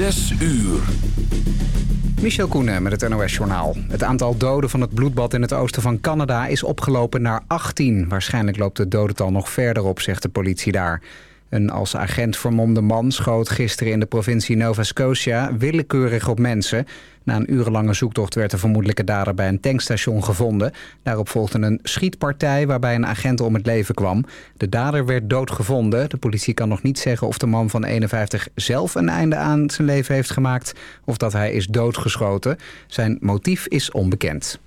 Zes uur. Michel Koenen met het NOS-journaal. Het aantal doden van het bloedbad in het oosten van Canada is opgelopen naar 18. Waarschijnlijk loopt het dodental nog verder op, zegt de politie daar. Een als agent vermomde man schoot gisteren in de provincie Nova Scotia willekeurig op mensen. Na een urenlange zoektocht werd de vermoedelijke dader bij een tankstation gevonden. Daarop volgde een schietpartij waarbij een agent om het leven kwam. De dader werd doodgevonden. De politie kan nog niet zeggen of de man van 51 zelf een einde aan zijn leven heeft gemaakt... of dat hij is doodgeschoten. Zijn motief is onbekend.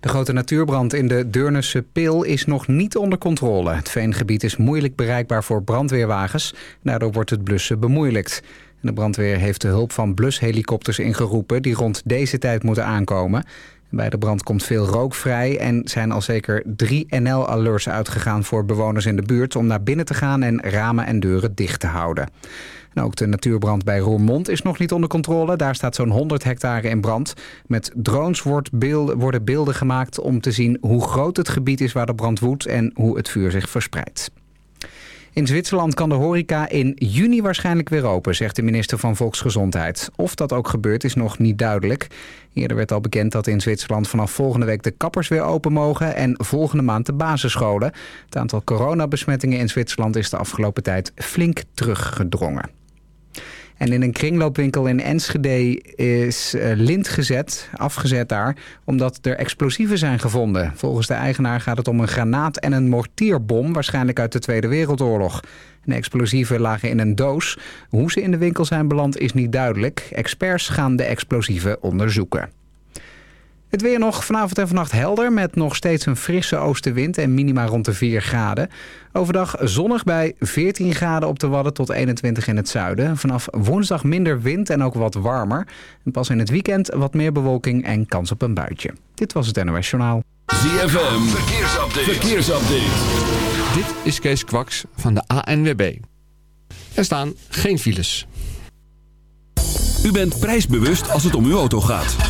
De grote natuurbrand in de Deurnense Pil is nog niet onder controle. Het veengebied is moeilijk bereikbaar voor brandweerwagens. Daardoor wordt het blussen bemoeilijkt. De brandweer heeft de hulp van blushelikopters ingeroepen... die rond deze tijd moeten aankomen. Bij de brand komt veel rook vrij en zijn al zeker drie NL-alerts uitgegaan voor bewoners in de buurt... om naar binnen te gaan en ramen en deuren dicht te houden. En ook de natuurbrand bij Roermond is nog niet onder controle. Daar staat zo'n 100 hectare in brand. Met drones wordt beeld, worden beelden gemaakt om te zien hoe groot het gebied is waar de brand woedt... en hoe het vuur zich verspreidt. In Zwitserland kan de horeca in juni waarschijnlijk weer open, zegt de minister van Volksgezondheid. Of dat ook gebeurt is nog niet duidelijk. Eerder werd al bekend dat in Zwitserland vanaf volgende week de kappers weer open mogen en volgende maand de basisscholen. Het aantal coronabesmettingen in Zwitserland is de afgelopen tijd flink teruggedrongen. En in een kringloopwinkel in Enschede is uh, lint gezet, afgezet daar, omdat er explosieven zijn gevonden. Volgens de eigenaar gaat het om een granaat en een mortierbom, waarschijnlijk uit de Tweede Wereldoorlog. De explosieven lagen in een doos. Hoe ze in de winkel zijn beland is niet duidelijk. Experts gaan de explosieven onderzoeken. Het weer nog vanavond en vannacht helder met nog steeds een frisse oostenwind en minima rond de 4 graden. Overdag zonnig bij 14 graden op de Wadden tot 21 in het zuiden. Vanaf woensdag minder wind en ook wat warmer. En pas in het weekend wat meer bewolking en kans op een buitje. Dit was het NOS Journaal. ZFM, verkeersupdate. verkeersupdate. Dit is Kees Kwaks van de ANWB. Er staan geen files. U bent prijsbewust als het om uw auto gaat.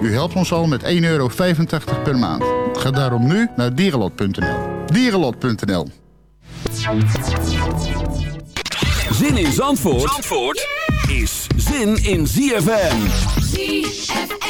U helpt ons al met 1,85 euro per maand. Ga daarom nu naar dierenlot.nl. Dierenlot.nl Zin in Zandvoort, Zandvoort is zin in ZFM. ZFM.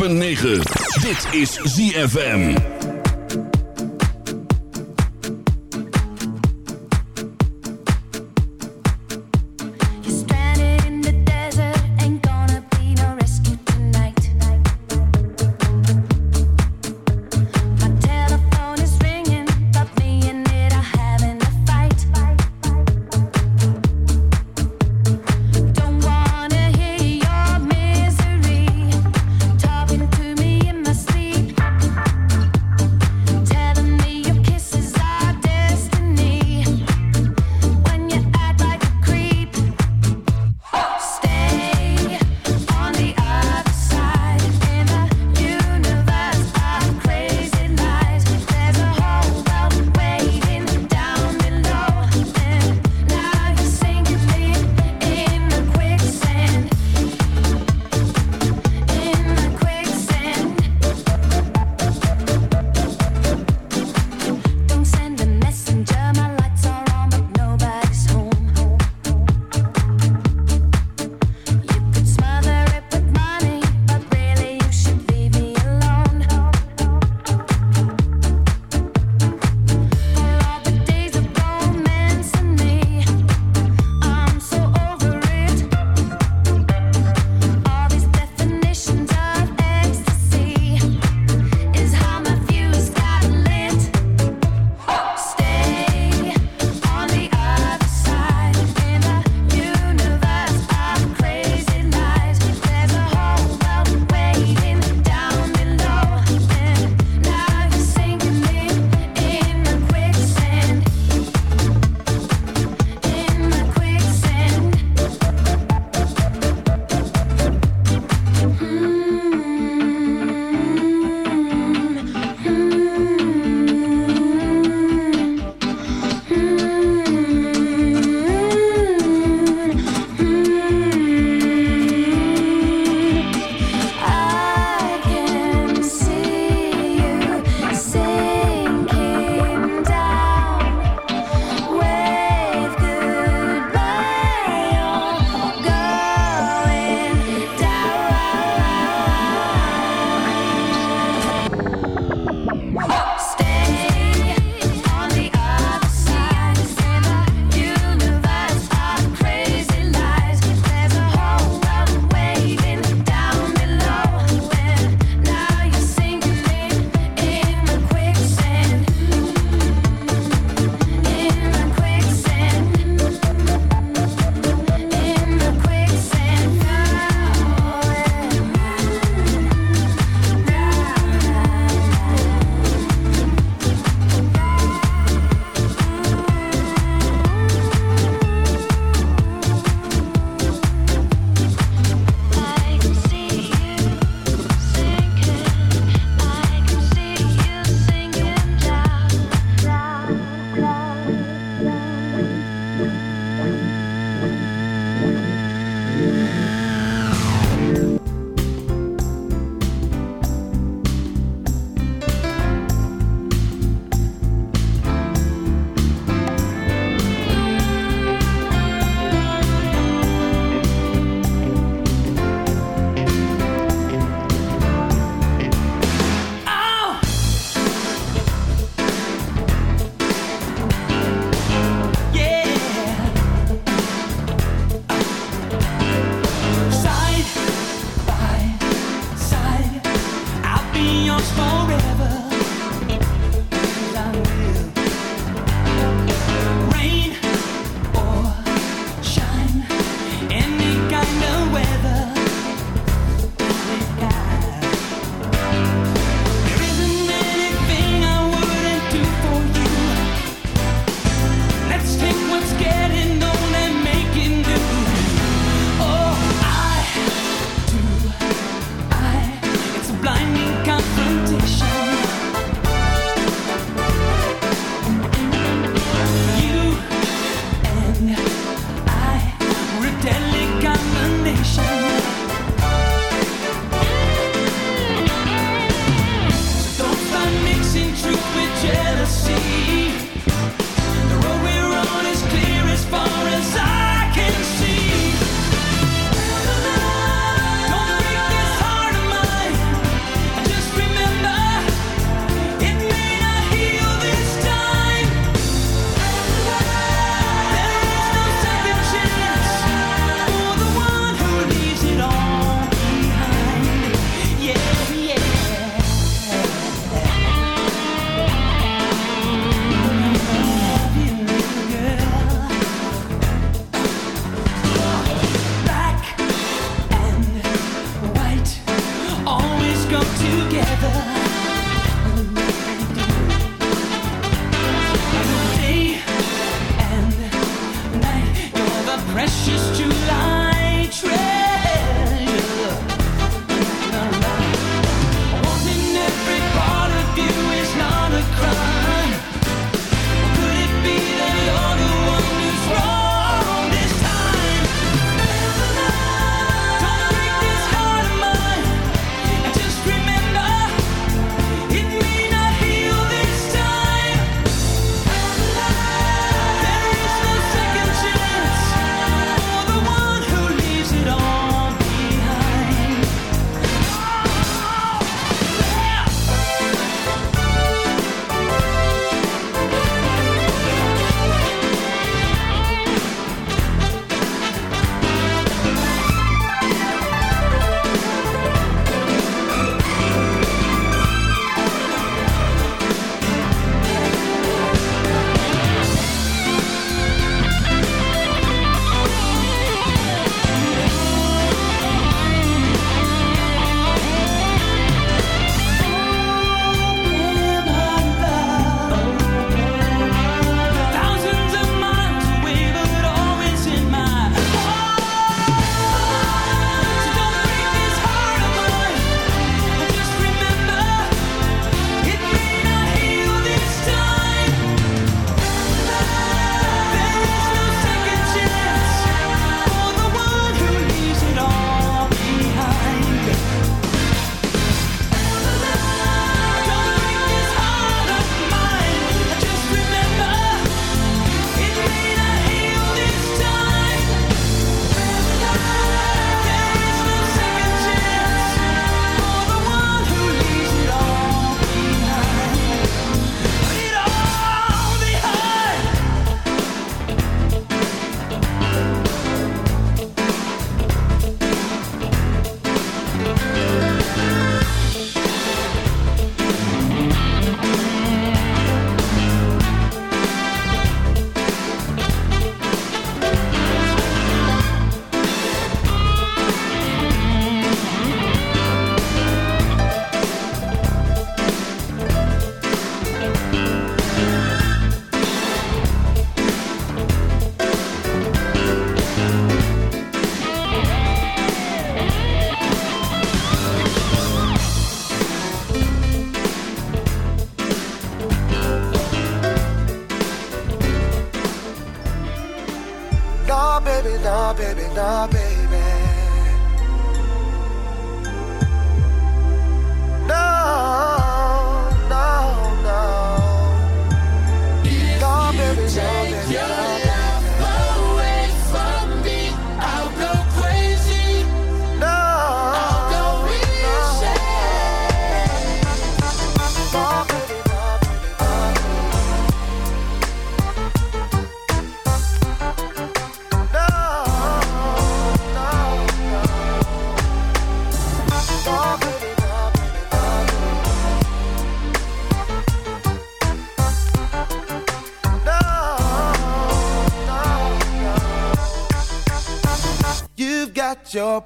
106.9. Dit is ZFM.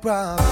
Got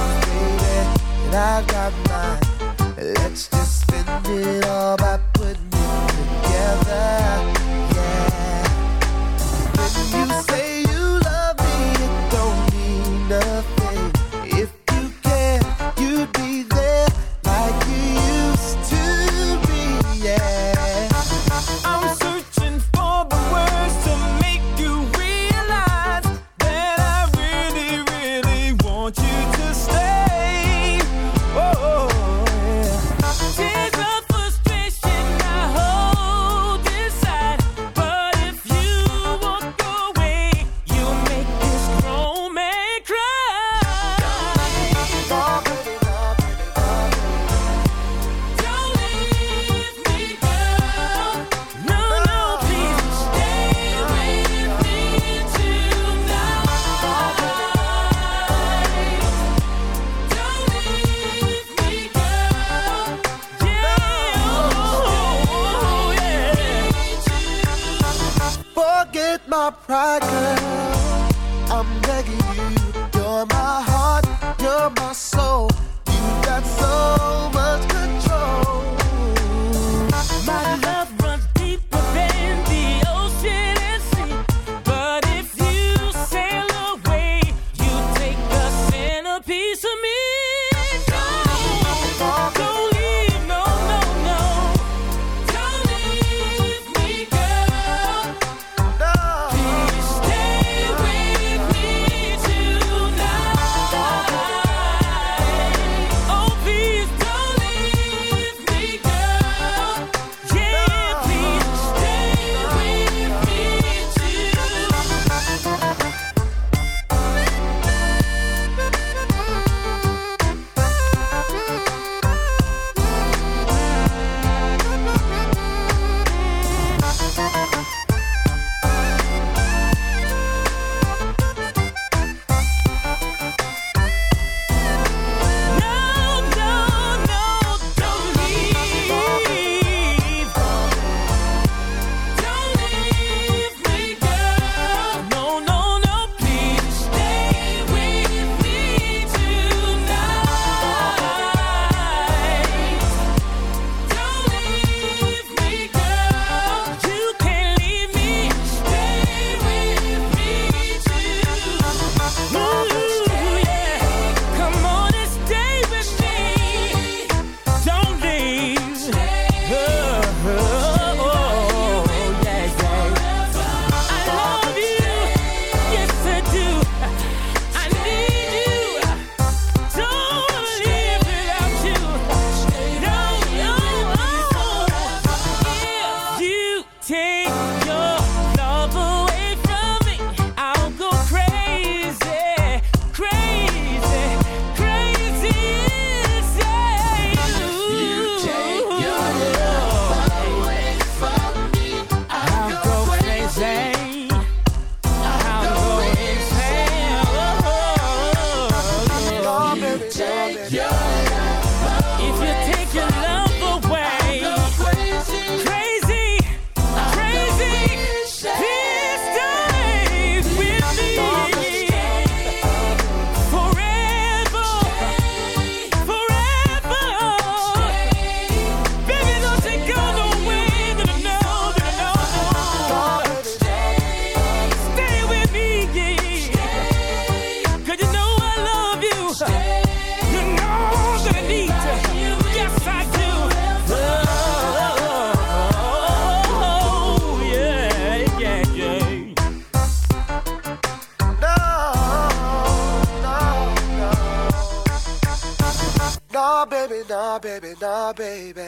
nah, baby, nah, baby.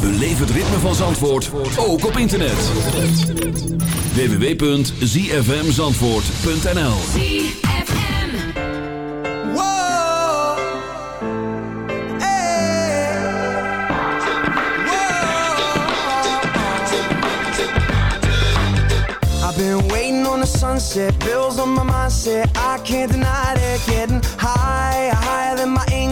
Beleef het ritme van Zandvoort ook op internet. www.zfmzandvoort.nl Whoa, hey, whoa. I've been waiting on the sunset, bills on my mindset. I can't deny it, getting higher, higher than my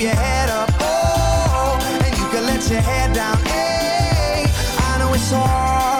keep your head up. Oh, and you can let your head down. Hey, I know it's hard.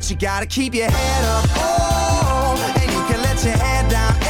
But you gotta keep your head up. Oh, and you can let your head down.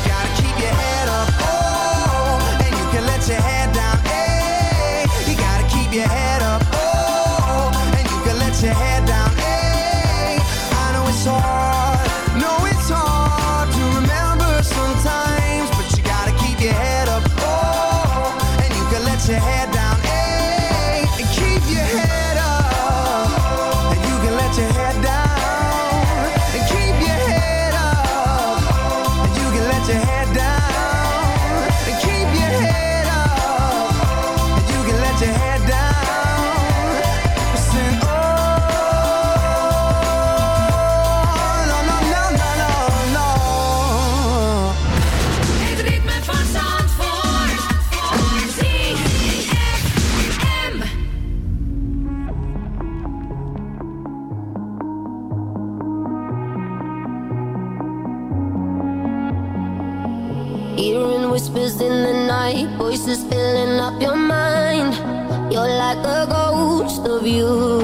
like a ghost of you.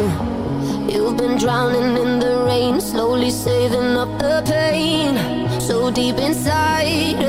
You've been drowning in the rain, slowly saving up the pain. So deep inside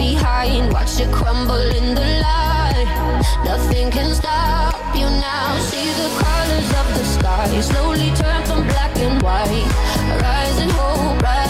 behind. Watch it crumble in the light. Nothing can stop you now. See the colors of the sky slowly turn from black and white. Rising hope, bright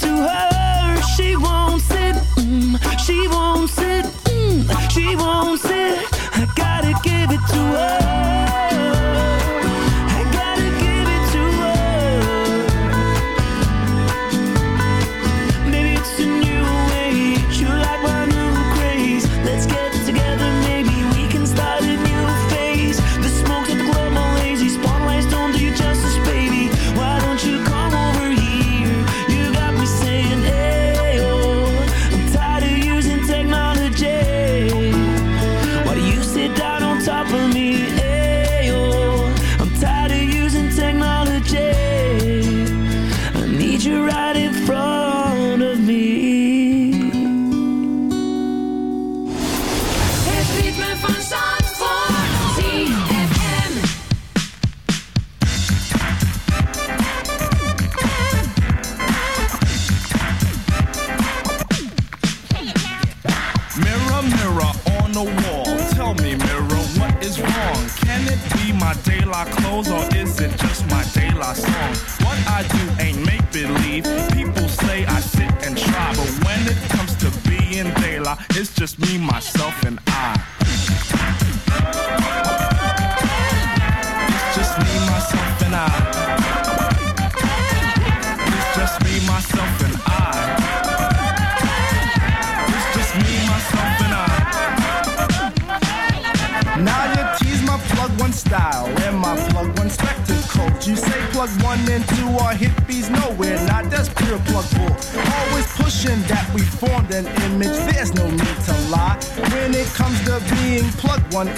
to her.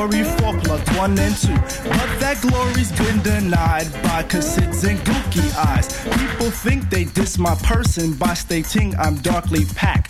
Glory for plus one and two. But that glory's been denied by cassids and gookie eyes. People think they diss my person by stating I'm darkly packed.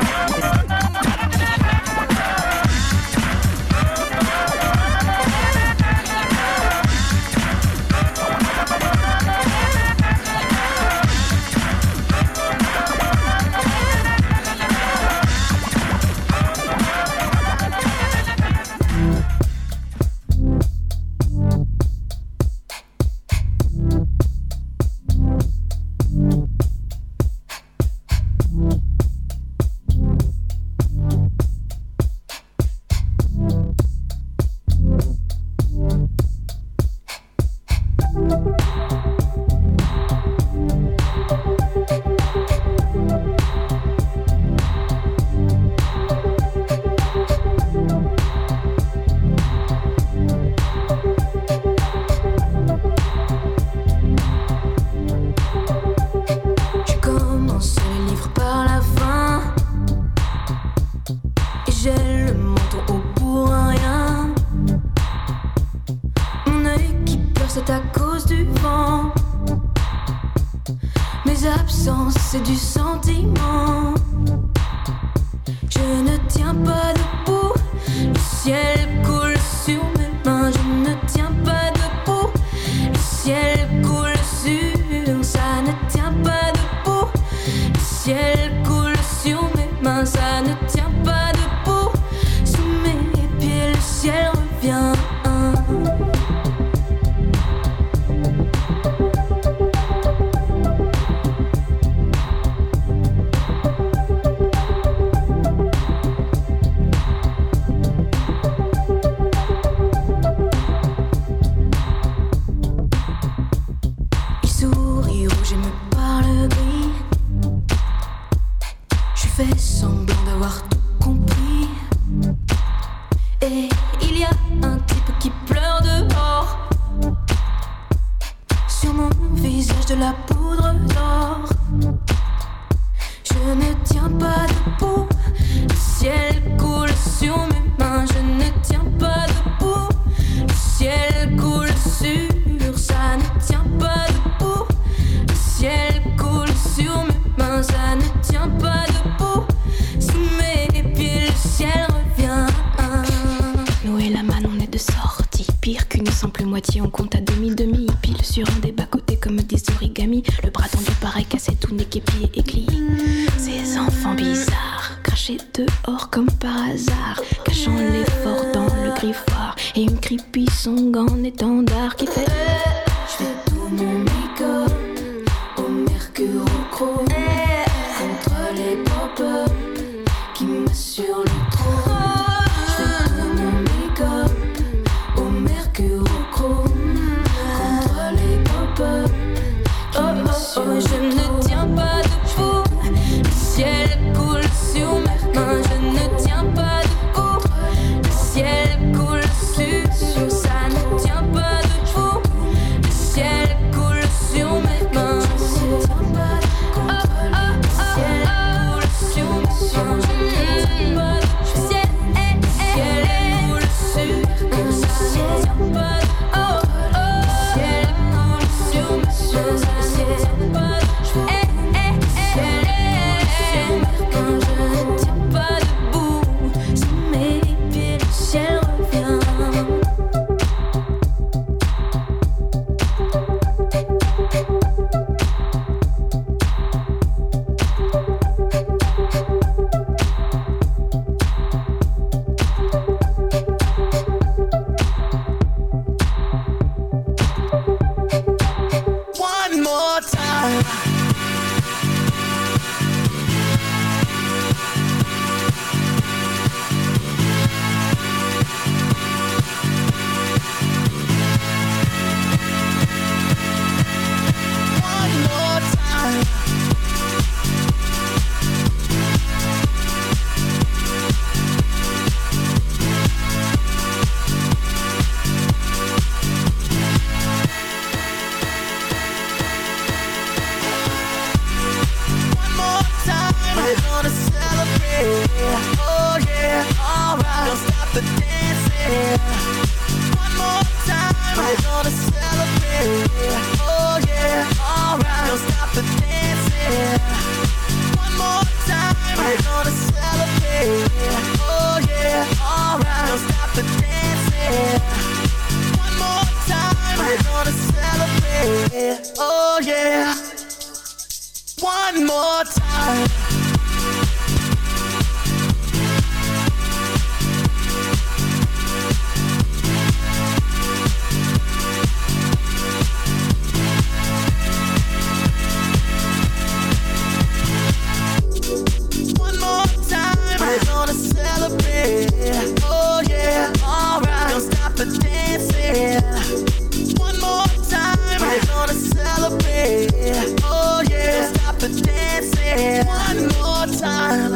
One more time.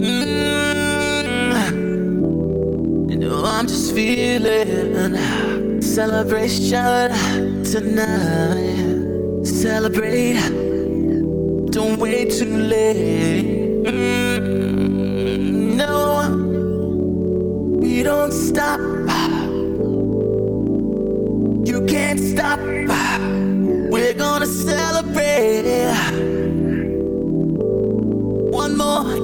Mm. You know I'm just feeling celebration tonight. Celebrate. Don't wait too late. Mm. No, we don't stop. You can't stop. We're gonna celebrate.